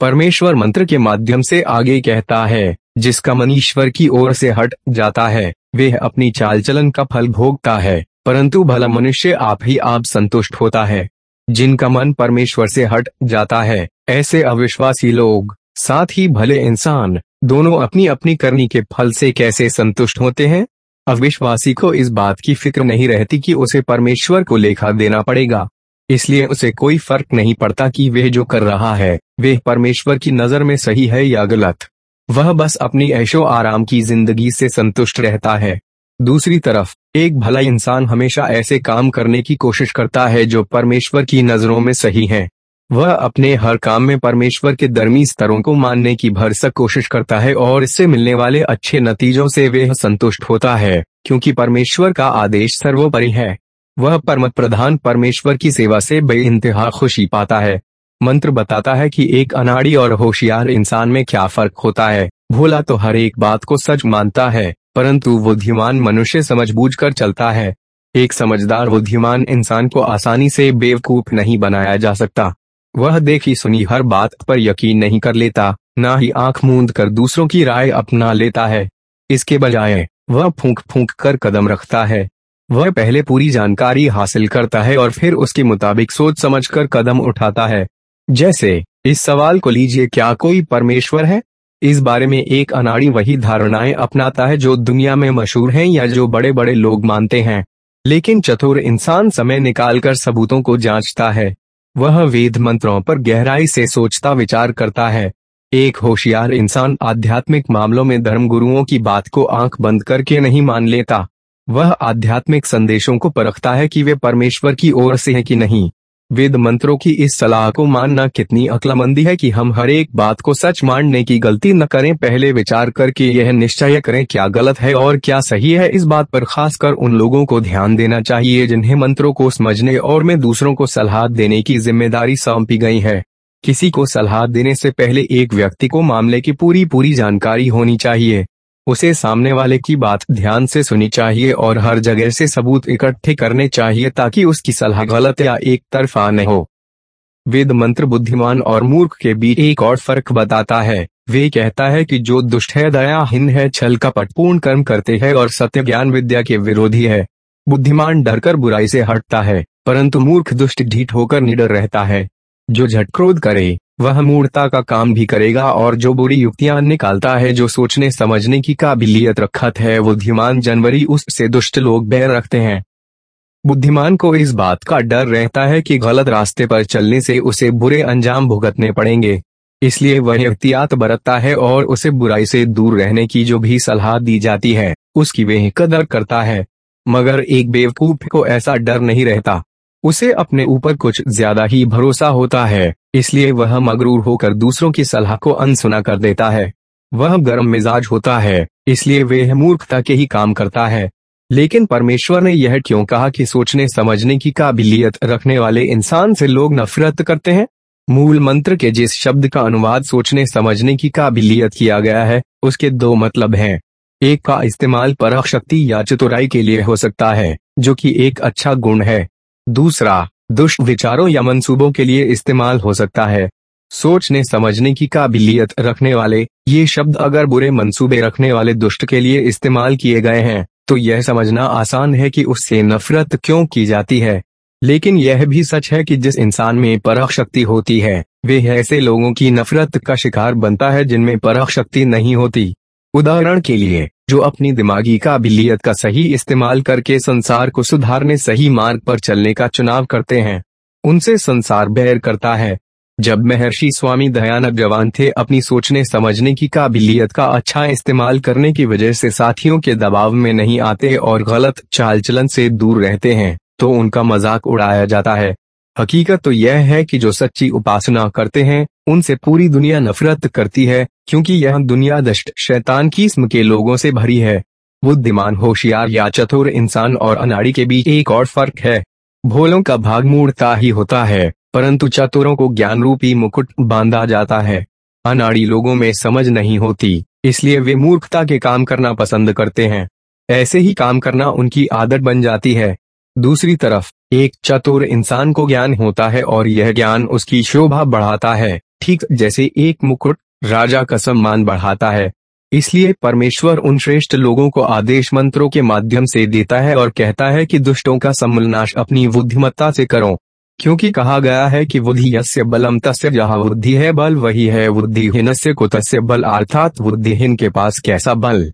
परमेश्वर मंत्र के माध्यम से आगे कहता है, जिसका मन ईश्वर की ओर से हट जाता है, वह अपनी चाल चलन का फल भोगता है। परंतु भला मनुष्य आप ही आप संतुष्ट होता है, जिनका मन परमेश्वर से हट जाता है, ऐसे अविश्वासी लोग, साथ ही भले इंसान, दोनों अपनी अपनी करनी के फल से कैसे संतुष्ट होते हैं? अविश्वासी को इस बात की फ़िक्र नहीं रहती कि उसे परमेश्वर को लेखा देना पड़ेगा, इसलिए उसे कोई फ़र्क नहीं पड़ता कि वह जो कर रहा है, वह परमेश्वर की नज़र में सही है या गलत। वह बस अपनी ऐशो आराम की ज़िंदगी से संतुष्ट रहता है। दूसरी तरफ़, एक भला इंसान हमेशा ऐसे काम करने की कोशिश करता है जो परमेश्वर की नज़रों में सही है। वह अपने हर काम में परमेश्वर के दरमी स्तरों को मानने की भरसक कोशिश करता है और इससे मिलने वाले अच्छे नतीजों से वह संतुष्ट होता है, क्योंकि परमेश्वर का आदेश सर्वोपरि है। वह परम प्रधान परमेश्वर की सेवा से बेइंतहा खुशी पाता है। मंत्र बताता है कि एक अनाड़ी और होशियार इंसान में क्या फ़र्क होता है, भोला तो हर एक बात को सच मानता है। परंतु बुद्धिमान मनुष्य समझबूझ कर चलता है। एक समझदार बुद्धिमान इंसान को आसानी से बेवकूफ़ नहीं बनाया जा सकता। वह देखी सुनी हर बात पर यकीन नहीं कर लेता, न ही आँख मूंद कर दूसरों की राय अपना लेता है। इसके बजाय, वह फूंक फूंक कर कदम रखता है। वह पहले पूरी जानकारी हासिल करता है और फिर उसके मुताबिक सोच समझकर कदम उठाता है। जैसे, इस सवाल को लीजिए, क्या कोई परमेश्वर है? इस बारे में एक अनाड़ी वही धारणाएँ अपनाता है जो दुनिया में मशहूर हैं या जो बड़े बड़े लोग मानते हैं। लेकिन चतुर इंसान समय निकालकर सबूतों को जांचता है। वह वेद मंत्रों पर गहराई से सोचता, विचार करता है। एक होशियार इंसान आध्यात्मिक मामलों में धर्म गुरुओं की बात को आँख बंद करके नहीं मान लेता। वह आध्यात्मिक संदेशों को परखता है कि वे परमेश्वर की ओर से हैं कि नहीं। वेद मंत्रों की इस सलाह को मानना कितनी अक्लमंदी है कि हम हर एक बात को सच मानने की गलती न करें, पहले विचार करके यह निश्चय करें क्या गलत है और क्या सही है। इस बात पर खासकर उन लोगों को ध्यान देना चाहिए जिन्हें मंत्रों को समझने और में दूसरों को सलाह देने की ज़िम्मेदारी सौंपी गई है। किसी को सलाह देने से पहले एक व्यक्ति को मामले की पूरी पूरी जानकारी होनी चाहिए। उसे सामने वाले की बात ध्यान से सुनी चाहिए और हर जगह से सबूत इकट्ठे करने चाहिए ताकि उसकी सलाह गलत या एक तरफा न हो। वेद मंत्र बुद्धिमान और मूर्ख के बीच एक और फ़र्क बताता है। वे कहता है कि जो दुष्ट है, दयाहीन है, छल कपट, पूर्ण कर्म करते हैं और सत्य ज्ञान विद्या के विरोधी है। बुद्धिमान डरकर बुराई से हटता है, परंतु मूर्ख दुष्ट ढीठ होकर निडर रहता है। जो झट क्रोध करे, वह मूर्ता का काम भी करेगा और जो बुरी युक्तियाँ निकालता है, जो सोचने समझने की काबिलियत रखत है बुद्धिमान जनवरी उससे दुष्ट लोग बैर रखते हैं। बुद्धिमान को इस बात का डर रहता है कि गलत रास्ते पर चलने से उसे बुरे अंजाम भुगतने पड़ेंगे। इसलिए वह एहतियात बरतता है और उसे बुराई से दूर रहने की जो भी सलाह दी जाती है, उसकी वह कदर करता है। मगर एक बेवकूफ़ को ऐसा डर नहीं रहता। उसे अपने ऊपर कुछ ज़्यादा ही भरोसा होता है, इसलिए वह मगरूर होकर दूसरों की सलाह को अनसुना कर देता है। वह गर्म मिजाज होता है, इसलिए वह मूर्खता के ही काम करता है। लेकिन परमेश्वर ने यह क्यों कहा कि सोचने समझने की काबिलियत रखने वाले इंसान से लोग नफरत करते हैं? मूल मंत्र के जिस शब्द का अनुवाद सोचने समझने की काबिलियत किया गया है, उसके दो मतलब हैं। एक का इस्तेमाल परख शक्ति या चतुराई के लिए हो सकता है, जो कि एक अच्छा गुण है। दूसरा, दुष्ट विचारों या मंसूबों के लिए इस्तेमाल हो सकता है। सोचने समझने की काबिलियत रखने वाले, ये शब्द अगर बुरे मंसूबे रखने वाले दुष्ट के लिए इस्तेमाल किए गए हैं तो यह समझना आसान है कि उससे नफरत क्यों की जाती है। लेकिन यह भी सच है कि जिस इंसान में परख शक्ति होती है, वे ऐसे लोगों की नफरत का शिकार बनता है जिनमें परख शक्ति नहीं होती। उदाहरण के लिए जो अपनी दिमागी काबिलियत का सही इस्तेमाल करके संसार को सुधारने सही मार्ग पर चलने का चुनाव करते हैं। उनसे संसार बैर करता है। जब महर्षि स्वामी दयानंद जवान थे, अपनी सोचने समझने की काबिलियत का अच्छा इस्तेमाल करने की वजह से साथियों के दबाव में नहीं आते और गलत चाल चलन से दूर रहते हैं तो उनका मज़ाक उड़ाया जाता है। हकीकत तो यह है कि जो सच्ची उपासना करते हैं, उनसे पूरी दुनिया नफरत करती है, क्योंकि यह दुनिया दष्ट शैतान की किस्म के लोगों से भरी है। बुद्धिमान, होशियार या चतुर इंसान और अनाड़ी के बीच एक और फ़र्क है। भोलों का भाग मूर्ता ही होता है, परंतु चतुरों को ज्ञान रूपी मुकुट बांधा जाता है। अनाड़ी लोगों में समझ नहीं होती, इसलिए वे मूर्खता के काम करना पसंद करते हैं। ऐसे ही काम करना उनकी आदत बन जाती है। दूसरी तरफ़ एक चतुर इंसान को ज्ञान होता है और यह ज्ञान उसकी शोभा बढ़ाता है, ठीक जैसे एक मुकुट राजा का सम्मान बढ़ाता है। इसलिए परमेश्वर उन श्रेष्ठ लोगों को आदेश मंत्रों के माध्यम से देता है और कहता है कि दुष्टों का सम्मलनाश अपनी बुद्धिमत्ता से करो, क्योंकि कहा गया है कि बुद्धि यस्य बलम तस्य जहाँ बुद्धि है बल, वही है बुद्धिहीन से को बल, अर्थात बुद्धिहीन के पास कैसा बल?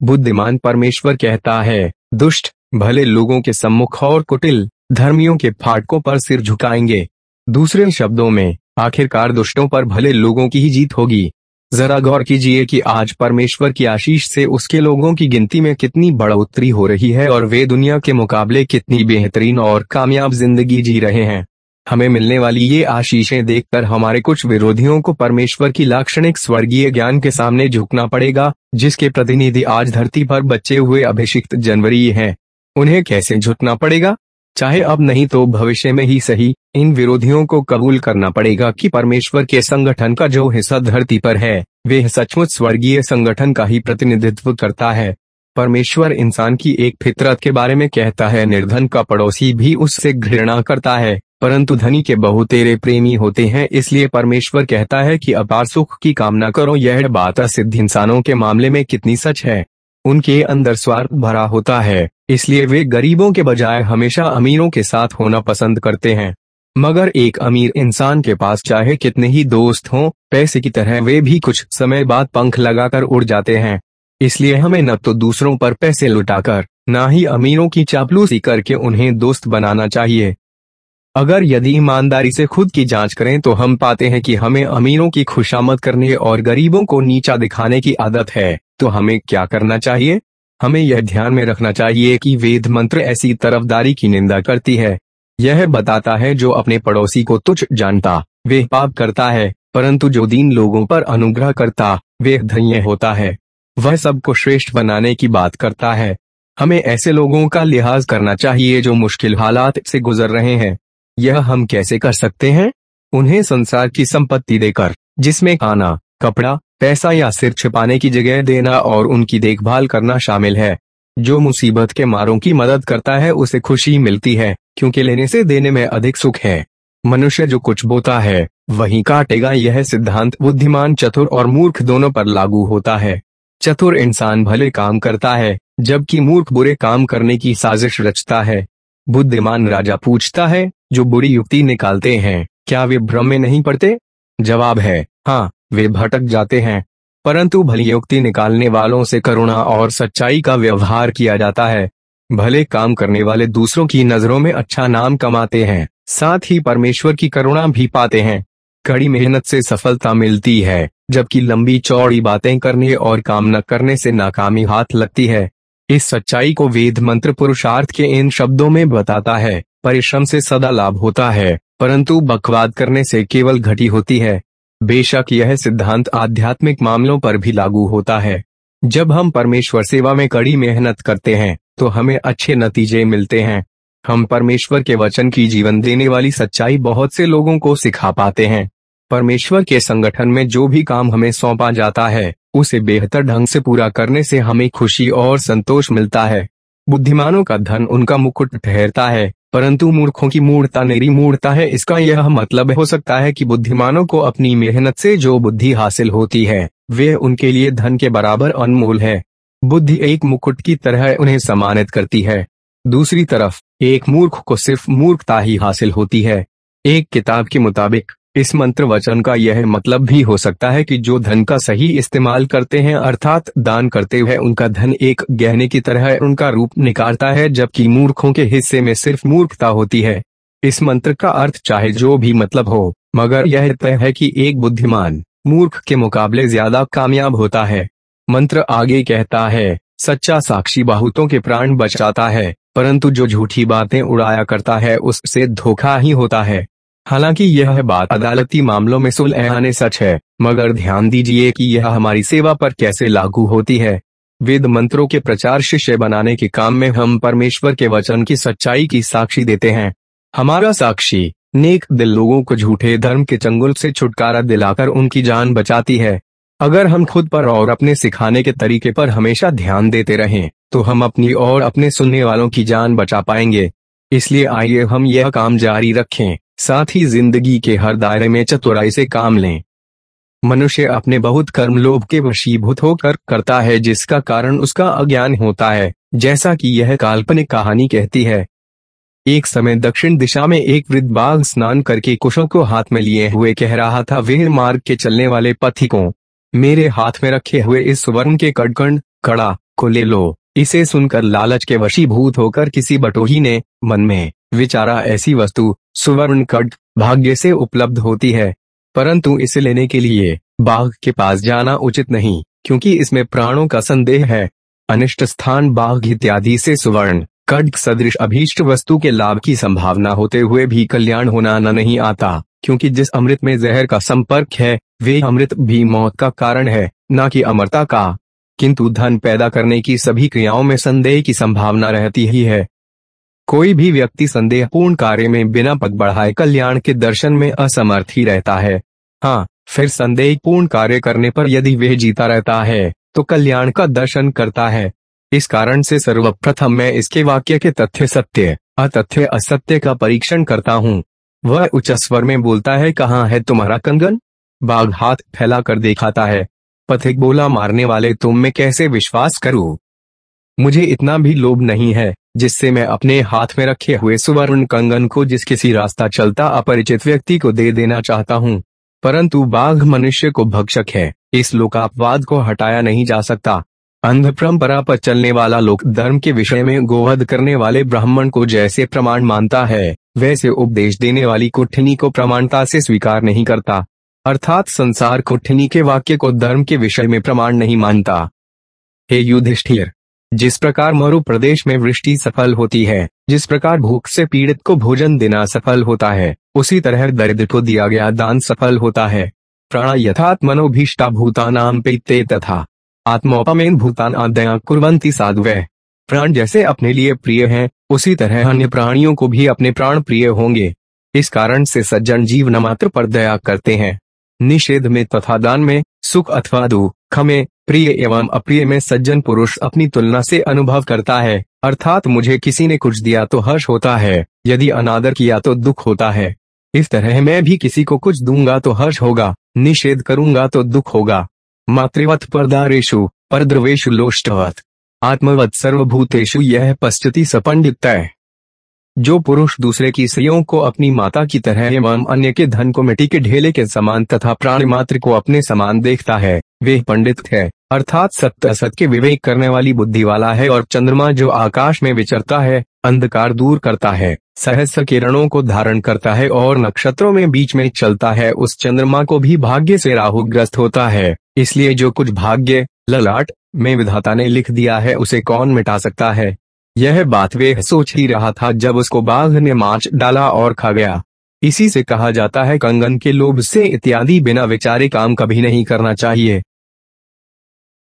बुद्धिमान परमेश्वर कहता है, दुष्ट भले लोगों के सम्मुख और कुटिल धर्मियों के फाटकों पर सिर झुकाएँगे। दूसरे शब्दों में, आखिरकार दुष्टों पर भले लोगों की ही जीत होगी। जरा गौर कीजिए कि आज परमेश्वर की आशीष से उसके लोगों की गिनती में कितनी बढ़ोतरी हो रही है और वे दुनिया के मुकाबले कितनी बेहतरीन और कामयाब ज़िंदगी जी रहे हैं। हमें मिलने वाली ये आशीषें देखकर हमारे कुछ विरोधियों को परमेश्वर की लाक्षणिक स्वर्गीय ज्ञान के सामने झुकना पड़ेगा, जिसके प्रतिनिधि आज धरती पर बच्चे हुए अभिषिक्त जनवरी हैं। उन्हें कैसे झुकना पड़ेगा? चाहे अब नहीं तो भविष्य में ही सही, इन विरोधियों को कबूल करना पड़ेगा कि परमेश्वर के संगठन का जो हिस्सा धरती पर है, वे सचमुच स्वर्गीय संगठन का ही प्रतिनिधित्व करता है। परमेश्वर इंसान की एक फितरत के बारे में कहता है, निर्धन का पड़ोसी भी उससे घृणा करता है, परंतु धनी के बहुतेरे प्रेमी होते हैं, इसलिए परमेश्वर कहता है कि अपार सुख की कामना करो। यह बात सिद्ध इंसानों के मामले में कितनी सच है। उनके अंदर स्वार्थ भरा होता है, इसलिए वे गरीबों के बजाय हमेशा अमीरों के साथ होना पसंद करते हैं। मगर एक अमीर इंसान के पास चाहे कितने ही दोस्त हों, पैसे की तरह वे भी कुछ समय बाद पंख लगाकर उड़ जाते हैं। इसलिए हमें न तो दूसरों पर पैसे लुटाकर, न ही अमीरों की चापलूसी करके उन्हें दोस्त बनाना चाहिए। अगर यदि ईमानदारी से खुद की जाँच करें तो हम पाते हैं कि हमें अमीरों की खुशामद करने और गरीबों को नीचा दिखाने की आदत है। तो हमें क्या करना चाहिए? हमें यह ध्यान में रखना चाहिए कि वेद मंत्र ऐसी तरफदारी की निंदा करती है। यह बताता है जो अपने पड़ोसी को तुच्छ जानता, वे पाप करता है, परंतु जो दीन लोगों पर अनुग्रह करता, वे धन्य होता है। वह सबको श्रेष्ठ बनाने की बात करता है। हमें ऐसे लोगों का लिहाज करना चाहिए जो मुश्किल हालात से गुजर रहे हैं। यह हम कैसे कर सकते हैं? उन्हें संसार की संपत्ति देकर, जिसमें खाना, कपड़ा, पैसा या सिर छिपाने की जगह देना और उनकी देखभाल करना शामिल है। जो मुसीबत के मारों की मदद करता है, उसे खुशी मिलती है, क्योंकि लेने से देने में अधिक सुख है। मनुष्य जो कुछ बोता है, वही काटेगा। यह सिद्धांत बुद्धिमान, चतुर और मूर्ख दोनों पर लागू होता है। चतुर इंसान भले काम करता है, जबकि मूर्ख बुरे काम करने की साजिश रचता है। बुद्धिमान राजा पूछता है, जो बुरी युक्ति निकालते हैं, क्या वे भ्रम में नहीं पड़ते? जवाब है हाँ वे भटक जाते हैं, परंतु भली युक्ति निकालने वालों से करुणा और सच्चाई का व्यवहार किया जाता है। भले काम करने वाले दूसरों की नज़रों में अच्छा नाम कमाते हैं, साथ ही परमेश्वर की करुणा भी पाते हैं। कड़ी मेहनत से सफलता मिलती है, जबकि लंबी चौड़ी बातें करने और काम न करने से नाकामी हाथ लगती है। इस सच्चाई को वेद मंत्र पुरुषार्थ के इन शब्दों में बताता है, परिश्रम से सदा लाभ होता है, परंतु बकवाद करने से केवल घटी होती है। बेशक यह सिद्धांत आध्यात्मिक मामलों पर भी लागू होता है। जब हम परमेश्वर सेवा में कड़ी मेहनत करते हैं तो हमें अच्छे नतीजे मिलते हैं। हम परमेश्वर के वचन की जीवन देने वाली सच्चाई बहुत से लोगों को सिखा पाते हैं। परमेश्वर के संगठन में जो भी काम हमें सौंपा जाता है उसे बेहतर ढंग से पूरा करने से हमें खुशी और संतोष मिलता है। बुद्धिमानों का धन उनका मुकुट ठहरता है, परंतु मूर्खों की मूर्ता नेरी मूर्ता है। इसका यह मतलब हो सकता है कि बुद्धिमानों को अपनी मेहनत से जो बुद्धि हासिल होती है, वे उनके लिए धन के बराबर अनमोल है। बुद्धि एक मुकुट की तरह उन्हें सम्मानित करती है। दूसरी तरफ़, एक मूर्ख को सिर्फ़ मूर्खता ही हासिल होती है। एक किताब के मुताबिक इस मंत्र वचन का यह मतलब भी हो सकता है कि जो धन का सही इस्तेमाल करते हैं, अर्थात दान करते हुए उनका धन एक गहने की तरह उनका रूप निकालता है, जबकि मूर्खों के हिस्से में सिर्फ़ मूर्खता होती है। इस मंत्र का अर्थ चाहे जो भी मतलब हो, मगर यह तय है कि एक बुद्धिमान मूर्ख के मुकाबले ज़्यादा कामयाब होता है। मंत्र आगे कहता है, सच्चा साक्षी बहुतों के प्राण बचाता है, परंतु जो झूठी बातें उड़ाया करता है, उससे धोखा ही होता है। हालाँकि यह बात अदालती मामलों में सुलह आने सच है, मगर ध्यान दीजिए कि यह हमारी सेवा पर कैसे लागू होती है। वेद मंत्रों के प्रचार शिष्य बनाने के काम में हम परमेश्वर के वचन की सच्चाई की साक्षी देते हैं। हमारा साक्षी, नेक दिल लोगों को झूठे धर्म के चंगुल से छुटकारा दिलाकर उनकी जान बचाती है। अगर हम खुद पर और अपने सिखाने के तरीके पर हमेशा ध्यान देते रहें तो हम अपनी और अपने सुनने वालों की जान बचा पाएँगे। इसलिए आइए हम यह काम जारी रखें। साथ ही ज़िंदगी के हर दायरे में चतुराई से काम लें। मनुष्य अपने बहुत कर्म लोभ के वशीभूत होकर करता है, जिसका कारण उसका अज्ञान होता है, जैसा कि यह काल्पनिक कहानी कहती है। एक समय दक्षिण दिशा में एक वृद्ध बाघ स्नान करके कुशों को हाथ में लिए हुए कह रहा था वे मार्ग के चलने वाले पथिकों, मेरे हाथ में रखे हुए इस सुवर्ण के कड़कंड कड़ा को ले लो। इसे सुनकर लालच के वशीभूत होकर किसी बटोही ने मन में विचारा ऐसी वस्तु सुवर्ण कट भाग्य से उपलब्ध होती है। परंतु इसे लेने के लिए बाघ के पास जाना उचित नहीं, क्योंकि इसमें प्राणों का संदेह है। अनिष्ट स्थान बाघ इत्यादि से सुवर्ण कड सदृश अभीष्ट वस्तु के लाभ की संभावना होते हुए भी कल्याण होना न नहीं आता, क्योंकि जिस अमृत में जहर का संपर्क है, वे अमृत भी मौत का कारण है, न कि अमरता का। किंतु धन पैदा करने की सभी क्रियाओं में संदेह की संभावना रहती ही है। कोई भी व्यक्ति संदेहपूर्ण कार्य में बिना पग बढ़ाए कल्याण के दर्शन में असमर्थ ही रहता है। हाँ फिर संदेहपूर्ण कार्य करने पर यदि वह जीता रहता है तो कल्याण का दर्शन करता है। इस कारण से सर्वप्रथम मैं इसके वाक्य के तथ्य सत्य, अतथ्य असत्य का परीक्षण करता हूँ। वह उच्च स्वर में बोलता है, कहाँ है तुम्हारा कंगन? बाघ हाथ फैला कर दिखाता है। पथिक बोला, मारने वाले तुम में कैसे विश्वास करूँ? मुझे इतना भी लोभ नहीं है, जिससे मैं अपने हाथ में रखे हुए सुवर्ण कंगन को जिस किसी रास्ता चलता अपरिचित व्यक्ति को दे देना चाहता हूँ। परंतु बाघ मनुष्य को भक्षक है, इस लोकापवाद को हटाया नहीं जा सकता। अंध परंपरा पर चलने वाला लोक धर्म के विषय में गोवध करने वाले ब्राह्मण को जैसे प्रमाण मानता है, वैसे उपदेश देने वाली कुठनी को प्रमाणता से स्वीकार नहीं करता। अर्थात संसार कुठनी के वाक्य को धर्म के विषय में प्रमाण नहीं मानता। हे युधिष्ठिर जिस प्रकार मरु प्रदेश में वृष्टि सफल होती है जिस प्रकार भूख से पीड़ित को भोजन देना सफल होता है उसी तरह दरिद्र को दिया गया दान सफल होता है। प्राण यथात मनोभीष्टा भूतानाम पेते तथा आत्मोपमेन भूतान आदया कुरवंती साधुवे। प्राण जैसे अपने लिए प्रिय हैं, उसी तरह अन्य प्राणियों को भी अपने प्राण प्रिय होंगे। इस कारण से सज्जन जीव न मात्र पर दया करते हैं। निषेध में तथा दान में सुख अथवा दुख में प्रिय एवं अप्रिय में सज्जन पुरुष अपनी तुलना से अनुभव करता है, अर्थात मुझे किसी ने कुछ दिया तो हर्ष होता है, यदि अनादर किया तो दुख होता है। इस तरह मैं भी किसी को कुछ दूँगा तो हर्ष होगा, निषेध करूँगा तो दुख होगा। मातृवत परदारेशु परद्रवेशु लोष्टवत। आत्मवत सर्वभूतेशु यह पश्चति सपंडित है जो पुरुष दूसरे की स्त्रियों को अपनी माता की तरह एवं अन्य के धन को मिट्टी के ढेले के समान तथा प्राण मात्र को अपने समान देखता है वे पंडित है अर्थात सत्य असत के विवेक करने वाली बुद्धि वाला है और चंद्रमा जो आकाश में विचरता है, अंधकार दूर करता है, सहस्र किरणों को धारण करता है और नक्षत्रों में बीच में चलता है, उस चंद्रमा को भी भाग्य से राहु ग्रस्त होता है। इसलिए जो कुछ भाग्य, ललाट, में विधाता ने लिख दिया है, उसे कौन मिटा सकता है? यह बात वे सोच ही रहा था जब उसको बाघ ने माच डाला और खा गया। इसी से कहा जाता है कंगन के लोभ से इत्यादि बिना विचारे काम कभी नहीं करना चाहिए।